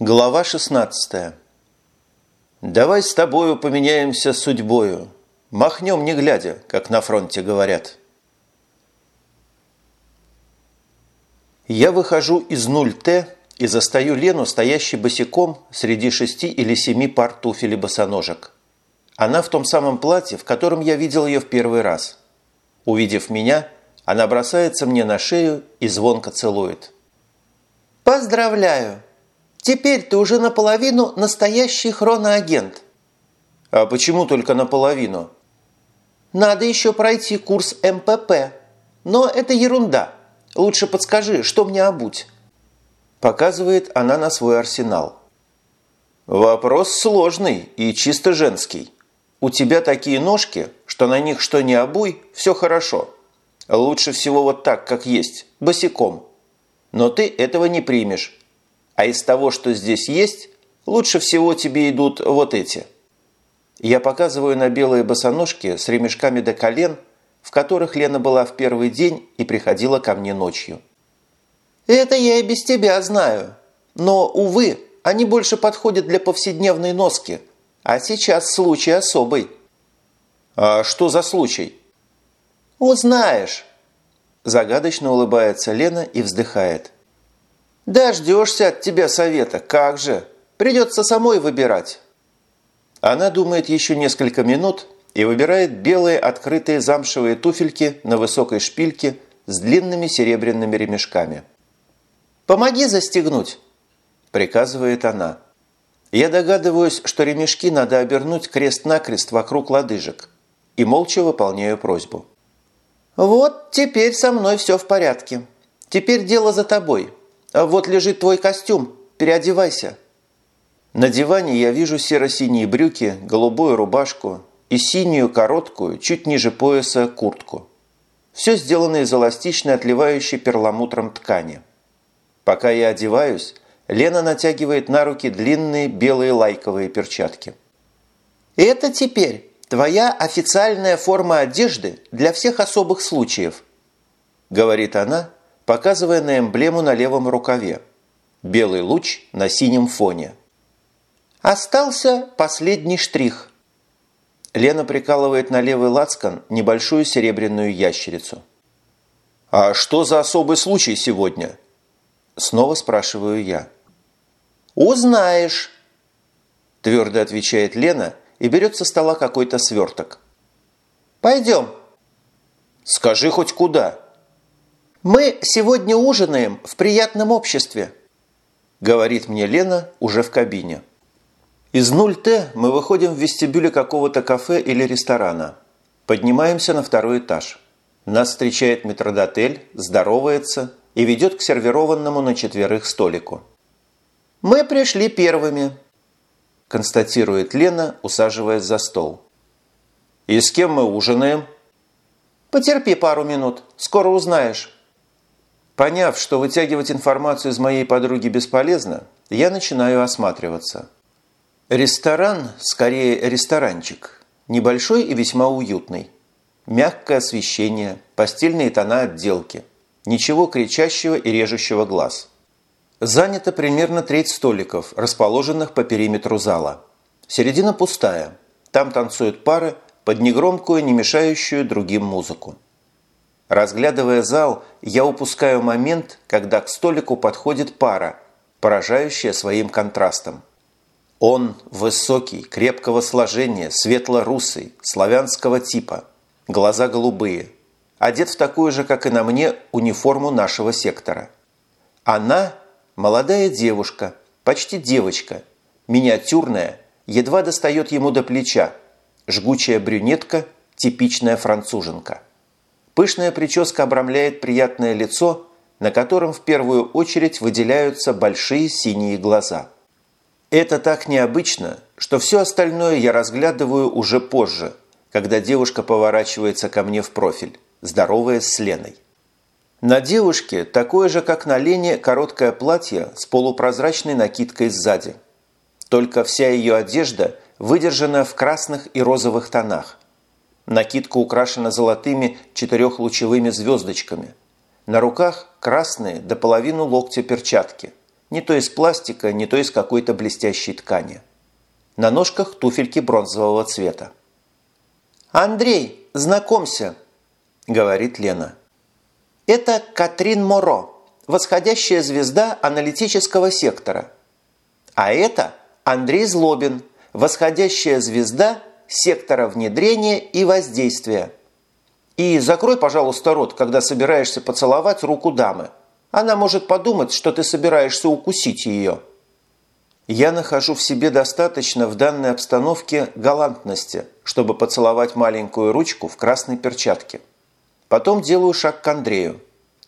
Глава 16 «Давай с тобою поменяемся судьбою. Махнем не глядя, как на фронте говорят». Я выхожу из 0Т и застаю Лену, стоящей босиком среди шести или семи пар туфель и босоножек. Она в том самом платье, в котором я видел ее в первый раз. Увидев меня, она бросается мне на шею и звонко целует. «Поздравляю!» Теперь ты уже наполовину настоящий хроноагент. А почему только наполовину? Надо еще пройти курс МПП. Но это ерунда. Лучше подскажи, что мне обуть. Показывает она на свой арсенал. Вопрос сложный и чисто женский. У тебя такие ножки, что на них что не обуй, все хорошо. Лучше всего вот так, как есть, босиком. Но ты этого не примешь а из того, что здесь есть, лучше всего тебе идут вот эти. Я показываю на белые босоножки с ремешками до колен, в которых Лена была в первый день и приходила ко мне ночью. «Это я и без тебя знаю. Но, увы, они больше подходят для повседневной носки. А сейчас случай особый». «А что за случай?» «Узнаешь». Загадочно улыбается Лена и вздыхает. «Дождешься от тебя совета, как же! Придется самой выбирать!» Она думает еще несколько минут и выбирает белые открытые замшевые туфельки на высокой шпильке с длинными серебряными ремешками. «Помоги застегнуть!» – приказывает она. Я догадываюсь, что ремешки надо обернуть крест-накрест вокруг лодыжек и молча выполняю просьбу. «Вот теперь со мной все в порядке. Теперь дело за тобой. А вот лежит твой костюм. Переодевайся». На диване я вижу серо-синие брюки, голубую рубашку и синюю короткую, чуть ниже пояса, куртку. Все сделано из эластичной, отливающей перламутром ткани. Пока я одеваюсь, Лена натягивает на руки длинные белые лайковые перчатки. «Это теперь твоя официальная форма одежды для всех особых случаев», говорит она, показывая на эмблему на левом рукаве. Белый луч на синем фоне. Остался последний штрих. Лена прикалывает на левый лацкан небольшую серебряную ящерицу. «А что за особый случай сегодня?» Снова спрашиваю я. «Узнаешь», – твердо отвечает Лена и берет со стола какой-то сверток. «Пойдем». «Скажи хоть куда?» «Мы сегодня ужинаем в приятном обществе», – говорит мне Лена уже в кабине. Из 0Т мы выходим в вестибюле какого-то кафе или ресторана. Поднимаемся на второй этаж. Нас встречает метродотель, здоровается и ведет к сервированному на четверых столику. «Мы пришли первыми», – констатирует Лена, усаживаясь за стол. «И с кем мы ужинаем?» «Потерпи пару минут, скоро узнаешь». Поняв, что вытягивать информацию из моей подруги бесполезно, я начинаю осматриваться. Ресторан, скорее ресторанчик, небольшой и весьма уютный. Мягкое освещение, постельные тона отделки. Ничего кричащего и режущего глаз. Занято примерно треть столиков, расположенных по периметру зала. Середина пустая. Там танцуют пары под негромкую, не мешающую другим музыку. Разглядывая зал, я упускаю момент, когда к столику подходит пара, поражающая своим контрастом. Он высокий, крепкого сложения, светло-русый, славянского типа, глаза голубые, одет в такую же, как и на мне, униформу нашего сектора. Она – молодая девушка, почти девочка, миниатюрная, едва достает ему до плеча, жгучая брюнетка, типичная француженка – Пышная прическа обрамляет приятное лицо, на котором в первую очередь выделяются большие синие глаза. Это так необычно, что все остальное я разглядываю уже позже, когда девушка поворачивается ко мне в профиль, здороваясь с Леной. На девушке такое же, как на Лене, короткое платье с полупрозрачной накидкой сзади. Только вся ее одежда выдержана в красных и розовых тонах – Накидка украшена золотыми четырехлучевыми звездочками. На руках красные до половины локтя перчатки. Не то из пластика, не то из какой-то блестящей ткани. На ножках туфельки бронзового цвета. «Андрей, знакомься!» – говорит Лена. «Это Катрин Моро, восходящая звезда аналитического сектора. А это Андрей Злобин, восходящая звезда сектора внедрения и воздействия. И закрой, пожалуйста, рот, когда собираешься поцеловать руку дамы. Она может подумать, что ты собираешься укусить ее. Я нахожу в себе достаточно в данной обстановке галантности, чтобы поцеловать маленькую ручку в красной перчатке. Потом делаю шаг к Андрею.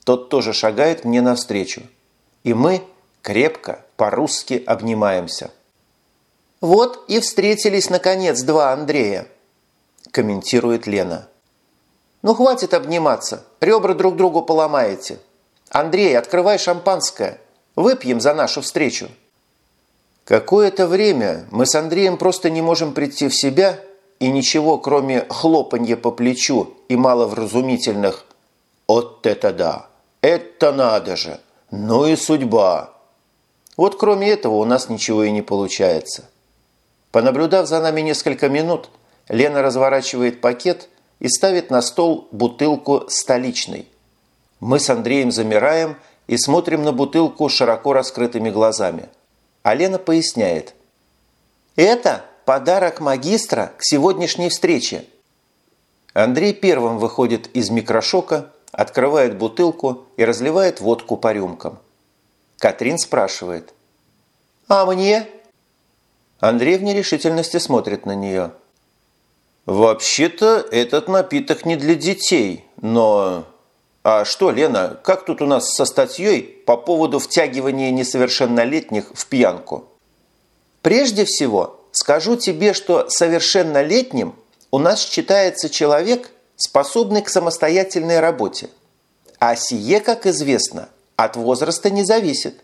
Тот тоже шагает мне навстречу. И мы крепко, по-русски обнимаемся. «Вот и встретились, наконец, два Андрея», – комментирует Лена. «Ну, хватит обниматься, ребра друг другу поломаете. Андрей, открывай шампанское, выпьем за нашу встречу». Какое-то время мы с Андреем просто не можем прийти в себя и ничего, кроме хлопанья по плечу и маловразумительных «Вот это да! Это надо же! Ну и судьба!» Вот кроме этого у нас ничего и не получается. Понаблюдав за нами несколько минут, Лена разворачивает пакет и ставит на стол бутылку столичной. Мы с Андреем замираем и смотрим на бутылку широко раскрытыми глазами. А Лена поясняет. «Это подарок магистра к сегодняшней встрече». Андрей первым выходит из микрошока, открывает бутылку и разливает водку по рюмкам. Катрин спрашивает. «А мне?» Андрей в нерешительности смотрит на нее. «Вообще-то этот напиток не для детей, но...» «А что, Лена, как тут у нас со статьей по поводу втягивания несовершеннолетних в пьянку?» «Прежде всего, скажу тебе, что совершеннолетним у нас считается человек, способный к самостоятельной работе. А сие, как известно, от возраста не зависит.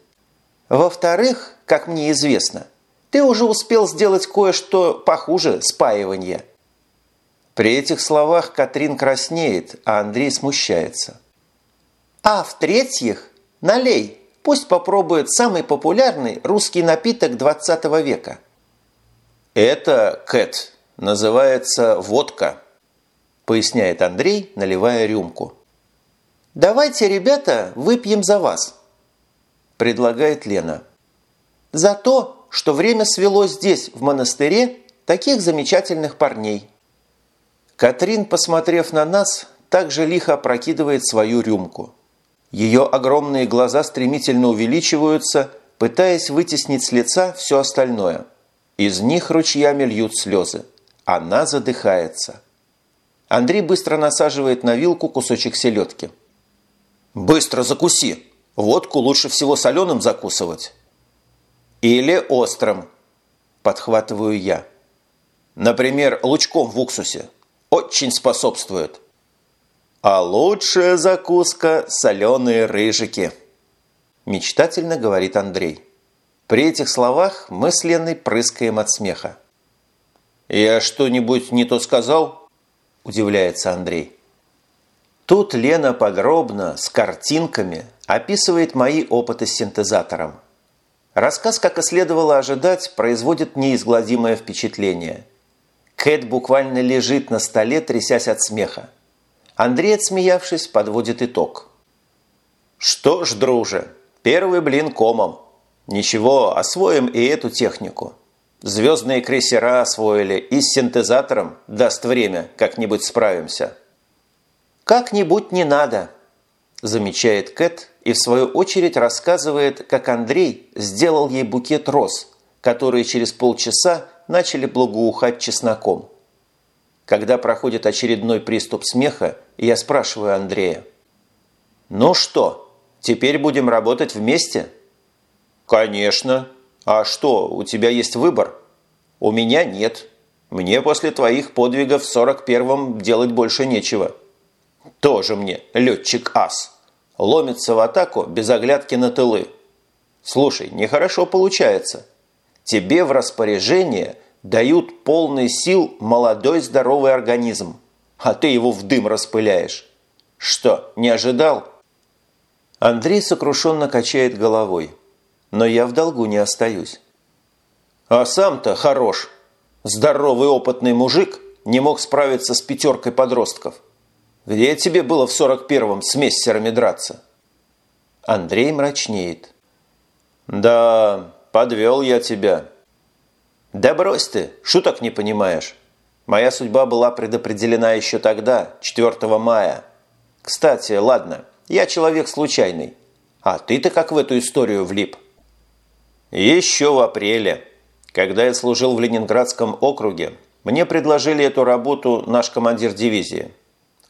Во-вторых, как мне известно – ты уже успел сделать кое-что похуже спаивания». При этих словах Катрин краснеет, а Андрей смущается. «А в-третьих, налей, пусть попробует самый популярный русский напиток 20 века». «Это, Кэт, называется водка», поясняет Андрей, наливая рюмку. «Давайте, ребята, выпьем за вас», предлагает Лена. «За то, что время свело здесь, в монастыре, таких замечательных парней. Катрин, посмотрев на нас, также лихо опрокидывает свою рюмку. Ее огромные глаза стремительно увеличиваются, пытаясь вытеснить с лица все остальное. Из них ручьями льют слезы. Она задыхается. Андрей быстро насаживает на вилку кусочек селедки. «Быстро закуси! Водку лучше всего соленым закусывать!» Или острым, подхватываю я. Например, лучком в уксусе. Очень способствует. А лучшая закуска – соленые рыжики. Мечтательно говорит Андрей. При этих словах мы с Леной прыскаем от смеха. «Я что-нибудь не то сказал?» – удивляется Андрей. Тут Лена подробно, с картинками, описывает мои опыты с синтезатором. Рассказ, как и следовало ожидать, производит неизгладимое впечатление. Кэт буквально лежит на столе, трясясь от смеха. Андрей, отсмеявшись, подводит итог. «Что ж, друже, первый блин комом. Ничего, освоим и эту технику. Звездные крейсера освоили, и с синтезатором даст время, как-нибудь справимся». «Как-нибудь не надо», замечает Кэт и в свою очередь рассказывает, как Андрей сделал ей букет роз, которые через полчаса начали благоухать чесноком. Когда проходит очередной приступ смеха, я спрашиваю Андрея. «Ну что, теперь будем работать вместе?» «Конечно. А что, у тебя есть выбор?» «У меня нет. Мне после твоих подвигов в 41-м делать больше нечего». Тоже мне летчик-ас. Ломится в атаку без оглядки на тылы. Слушай, нехорошо получается. Тебе в распоряжение дают полный сил молодой здоровый организм, а ты его в дым распыляешь. Что, не ожидал? Андрей сокрушенно качает головой. но я в долгу не остаюсь. А сам-то хорош. Здоровый опытный мужик не мог справиться с пятеркой подростков. Где тебе было в сорок первом с мессерами драться? Андрей мрачнеет. Да, подвел я тебя. Да брось ты, шуток не понимаешь. Моя судьба была предопределена еще тогда, 4 мая. Кстати, ладно, я человек случайный. А ты-то как в эту историю влип? Еще в апреле, когда я служил в Ленинградском округе, мне предложили эту работу наш командир дивизии.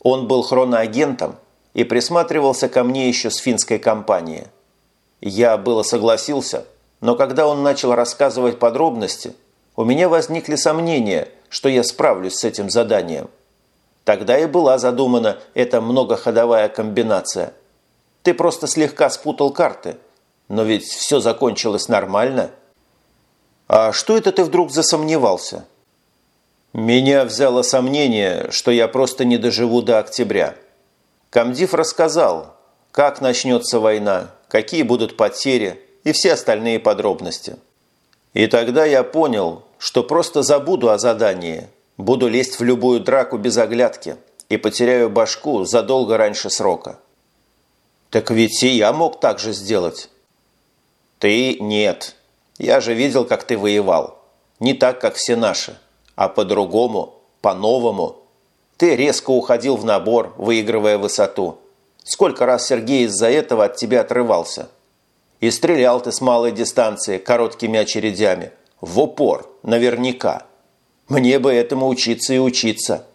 Он был хроноагентом и присматривался ко мне еще с финской компании. Я было согласился, но когда он начал рассказывать подробности, у меня возникли сомнения, что я справлюсь с этим заданием. Тогда и была задумана эта многоходовая комбинация. Ты просто слегка спутал карты, но ведь все закончилось нормально. А что это ты вдруг засомневался? Меня взяло сомнение, что я просто не доживу до октября. Камдив рассказал, как начнется война, какие будут потери и все остальные подробности. И тогда я понял, что просто забуду о задании, буду лезть в любую драку без оглядки и потеряю башку задолго раньше срока. Так ведь и я мог так же сделать. Ты нет. Я же видел, как ты воевал. Не так, как все наши, а по-другому, по-новому. Ты резко уходил в набор, выигрывая высоту. Сколько раз Сергей из-за этого от тебя отрывался. И стрелял ты с малой дистанции, короткими очередями – в упор, наверняка. Мне бы этому учиться и учиться.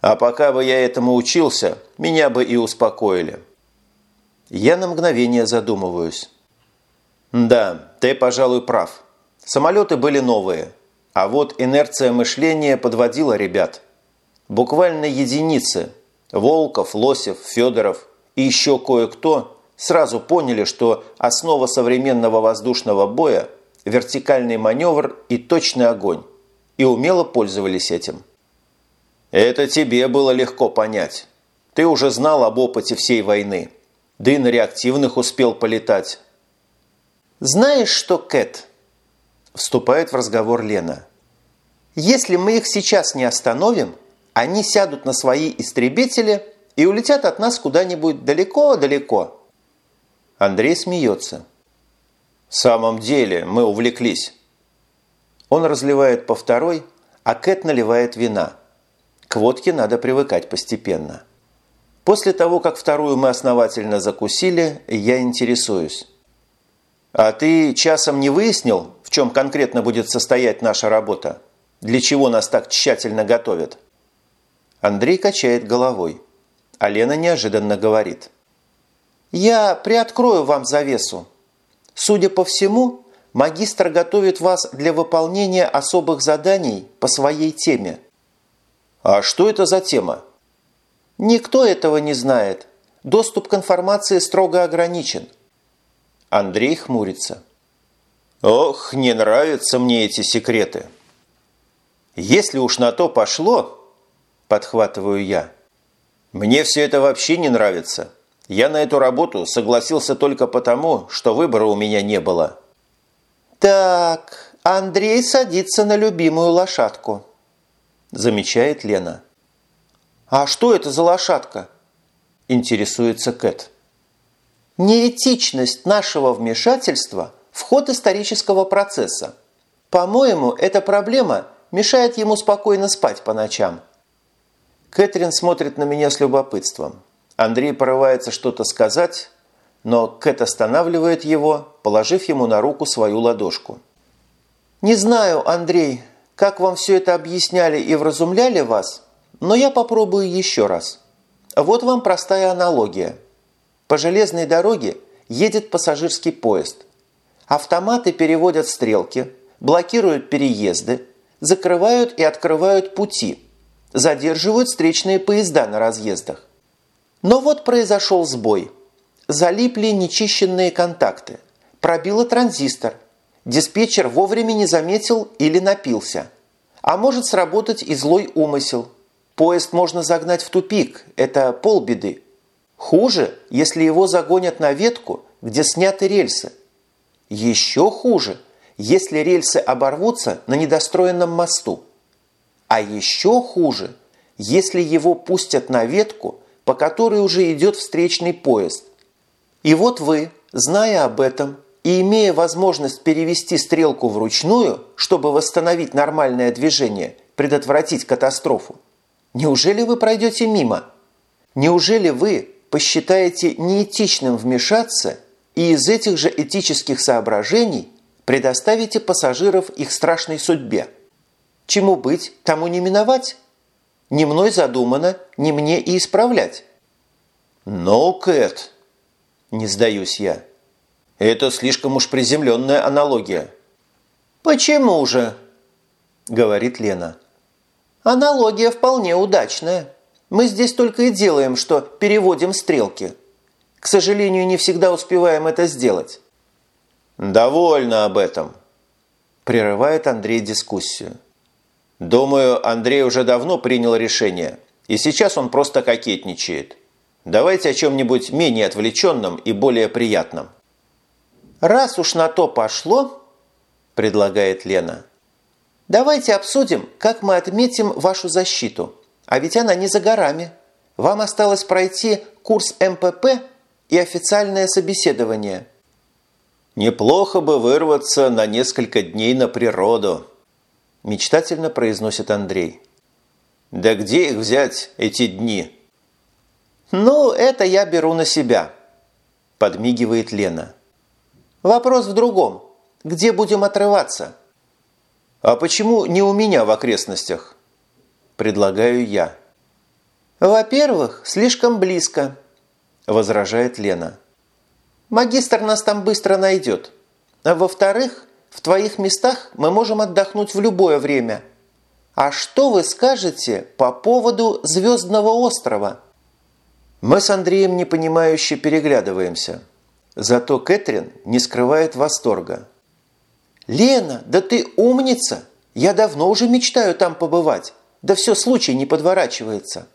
А пока бы я этому учился, меня бы и успокоили. Я на мгновение задумываюсь. Да, ты, пожалуй, прав. Самолеты были новые. А вот инерция мышления подводила ребят. Буквально единицы. Волков, Лосев, Федоров и еще кое-кто сразу поняли, что основа современного воздушного боя – вертикальный маневр и точный огонь, и умело пользовались этим. Это тебе было легко понять. Ты уже знал об опыте всей войны, да и на реактивных успел полетать. «Знаешь что, Кэт?» – вступает в разговор Лена. «Если мы их сейчас не остановим, они сядут на свои истребители и улетят от нас куда-нибудь далеко-далеко». Андрей смеется. В самом деле мы увлеклись. Он разливает по второй, а Кэт наливает вина. К водке надо привыкать постепенно. После того, как вторую мы основательно закусили, я интересуюсь. А ты часом не выяснил, в чем конкретно будет состоять наша работа? Для чего нас так тщательно готовят? Андрей качает головой. А Лена неожиданно говорит. «Я приоткрою вам завесу. Судя по всему, магистр готовит вас для выполнения особых заданий по своей теме. А что это за тема? Никто этого не знает. Доступ к информации строго ограничен. Андрей хмурится. Ох, не нравятся мне эти секреты. Если уж на то пошло, подхватываю я, мне все это вообще не нравится. Я на эту работу согласился только потому, что выбора у меня не было. «Так, Андрей садится на любимую лошадку», – замечает Лена. «А что это за лошадка?» – интересуется Кэт. «Неэтичность нашего вмешательства в ход исторического процесса. По-моему, эта проблема мешает ему спокойно спать по ночам». Кэтрин смотрит на меня с любопытством. Андрей порывается что-то сказать, но Кэт останавливает его, положив ему на руку свою ладошку. «Не знаю, Андрей, как вам все это объясняли и вразумляли вас, но я попробую еще раз. Вот вам простая аналогия. По железной дороге едет пассажирский поезд. Автоматы переводят стрелки, блокируют переезды, закрывают и открывают пути, задерживают встречные поезда на разъездах. Но вот произошел сбой. Залипли нечищенные контакты. Пробило транзистор. Диспетчер вовремя не заметил или напился. А может сработать и злой умысел. Поезд можно загнать в тупик, это полбеды. Хуже, если его загонят на ветку, где сняты рельсы. Еще хуже, если рельсы оборвутся на недостроенном мосту. А еще хуже, если его пустят на ветку, по которой уже идет встречный поезд. И вот вы, зная об этом и имея возможность перевести стрелку вручную, чтобы восстановить нормальное движение, предотвратить катастрофу, неужели вы пройдете мимо? Неужели вы посчитаете неэтичным вмешаться и из этих же этических соображений предоставите пассажиров их страшной судьбе? Чему быть, тому не миновать. Не мной задумано, не мне и исправлять. «Но, Кэт!» – не сдаюсь я. «Это слишком уж приземленная аналогия». «Почему же?» – говорит Лена. «Аналогия вполне удачная. Мы здесь только и делаем, что переводим стрелки. К сожалению, не всегда успеваем это сделать». «Довольно об этом», – прерывает Андрей дискуссию. Думаю, Андрей уже давно принял решение, и сейчас он просто кокетничает. Давайте о чем-нибудь менее отвлеченном и более приятном. «Раз уж на то пошло», – предлагает Лена, – «давайте обсудим, как мы отметим вашу защиту. А ведь она не за горами. Вам осталось пройти курс МПП и официальное собеседование». «Неплохо бы вырваться на несколько дней на природу», – мечтательно произносит Андрей. «Да где их взять, эти дни?» «Ну, это я беру на себя», – подмигивает Лена. «Вопрос в другом. Где будем отрываться?» «А почему не у меня в окрестностях?» – предлагаю я. «Во-первых, слишком близко», – возражает Лена. «Магистр нас там быстро найдет. А во-вторых, в твоих местах мы можем отдохнуть в любое время. А что вы скажете по поводу Звездного острова?» Мы с Андреем непонимающе переглядываемся. Зато Кэтрин не скрывает восторга. «Лена, да ты умница! Я давно уже мечтаю там побывать. Да все случай не подворачивается».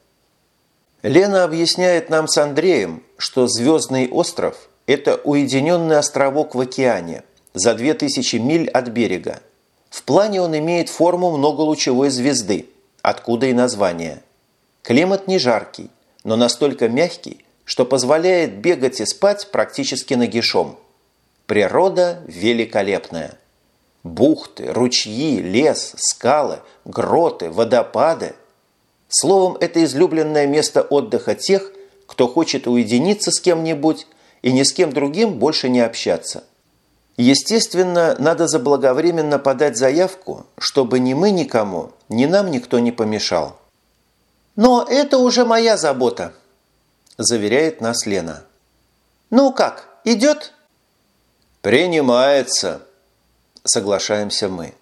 Лена объясняет нам с Андреем, что Звездный остров – это уединенный островок в океане – за 2000 миль от берега. В плане он имеет форму многолучевой звезды, откуда и название. Климат не жаркий, но настолько мягкий, что позволяет бегать и спать практически нагишом. Природа великолепная. Бухты, ручьи, лес, скалы, гроты, водопады. Словом, это излюбленное место отдыха тех, кто хочет уединиться с кем-нибудь и ни с кем другим больше не общаться – Естественно, надо заблаговременно подать заявку, чтобы ни мы никому, ни нам никто не помешал. «Но это уже моя забота», – заверяет нас Лена. «Ну как, идет?» «Принимается», – соглашаемся мы.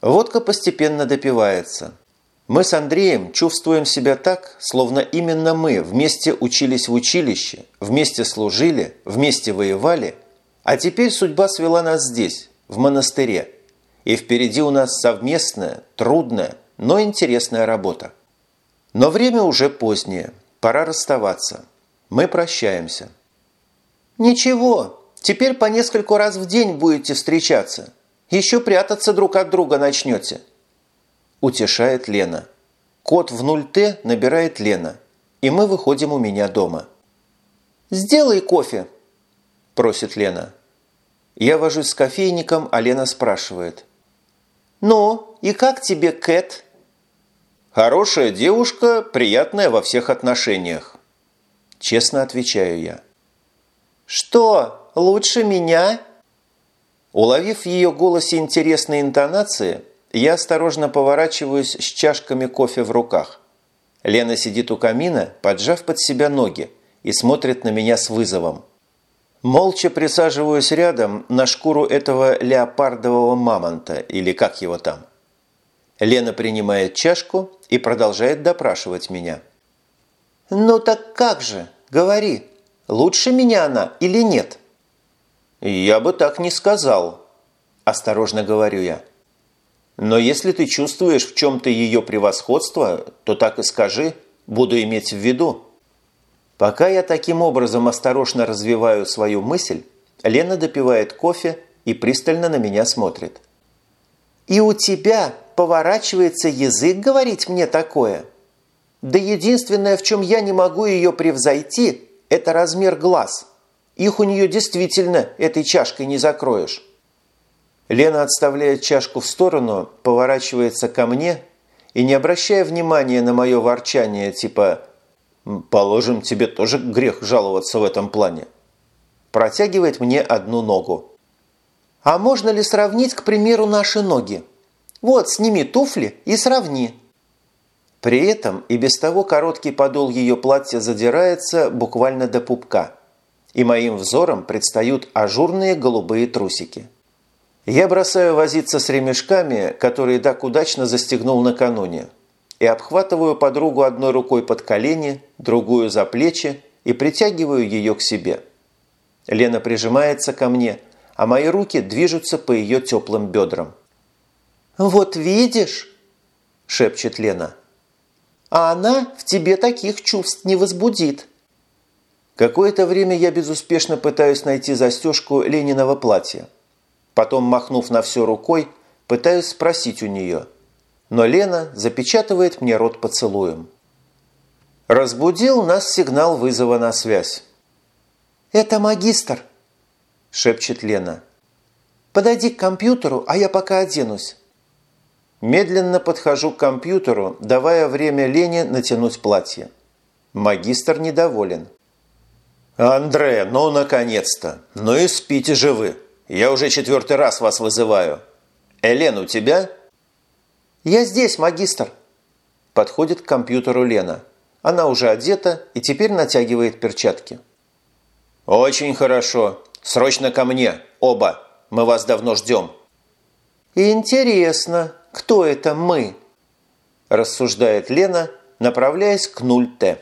Водка постепенно допивается. Мы с Андреем чувствуем себя так, словно именно мы вместе учились в училище, вместе служили, вместе воевали – а теперь судьба свела нас здесь, в монастыре. И впереди у нас совместная, трудная, но интересная работа. Но время уже позднее, пора расставаться. Мы прощаемся. «Ничего, теперь по нескольку раз в день будете встречаться. Еще прятаться друг от друга начнете», – утешает Лена. Код в 0Т набирает Лена, и мы выходим у меня дома. «Сделай кофе», – просит Лена. Я вожусь с кофейником, а Лена спрашивает. «Ну, и как тебе, Кэт?» «Хорошая девушка, приятная во всех отношениях», – честно отвечаю я. «Что, лучше меня?» Уловив в ее голосе интересные интонации, я осторожно поворачиваюсь с чашками кофе в руках. Лена сидит у камина, поджав под себя ноги, и смотрит на меня с вызовом. Молча присаживаюсь рядом на шкуру этого леопардового мамонта, или как его там. Лена принимает чашку и продолжает допрашивать меня. «Ну так как же? Говори, лучше меня она или нет?» «Я бы так не сказал», – осторожно говорю я. «Но если ты чувствуешь в чем-то ее превосходство, то так и скажи, буду иметь в виду». Пока я таким образом осторожно развиваю свою мысль, Лена допивает кофе и пристально на меня смотрит. «И у тебя поворачивается язык говорить мне такое? Да единственное, в чем я не могу ее превзойти, это размер глаз. Их у нее действительно этой чашкой не закроешь». Лена отставляет чашку в сторону, поворачивается ко мне и, не обращая внимания на мое ворчание, типа «Положим, тебе тоже грех жаловаться в этом плане», протягивает мне одну ногу. «А можно ли сравнить, к примеру, наши ноги? Вот, сними туфли и сравни». При этом и без того короткий подол ее платья задирается буквально до пупка, и моим взором предстают ажурные голубые трусики. Я бросаю возиться с ремешками, которые так удачно застегнул накануне, и обхватываю подругу одной рукой под колени, другую за плечи и притягиваю ее к себе. Лена прижимается ко мне, а мои руки движутся по ее теплым бедрам. «Вот видишь!» – шепчет Лена. «А она в тебе таких чувств не возбудит». Какое-то время я безуспешно пытаюсь найти застежку Лениного платья. Потом, махнув на все рукой, пытаюсь спросить у нее. Но Лена запечатывает мне рот поцелуем. Разбудил нас сигнал вызова на связь. «Это магистр», – шепчет Лена. «Подойди к компьютеру, а я пока оденусь». Медленно подхожу к компьютеру, давая время Лене натянуть платье. Магистр недоволен. «Андре, ну наконец-то! Ну и спите же вы!» Я уже четвертый раз вас вызываю. Элен, у тебя?» «Я здесь, магистр!» Подходит к компьютеру Лена. Она уже одета и теперь натягивает перчатки. «Очень хорошо. Срочно ко мне. Оба. Мы вас давно ждем». «Интересно, кто это мы?» Рассуждает Лена, направляясь к 0Т.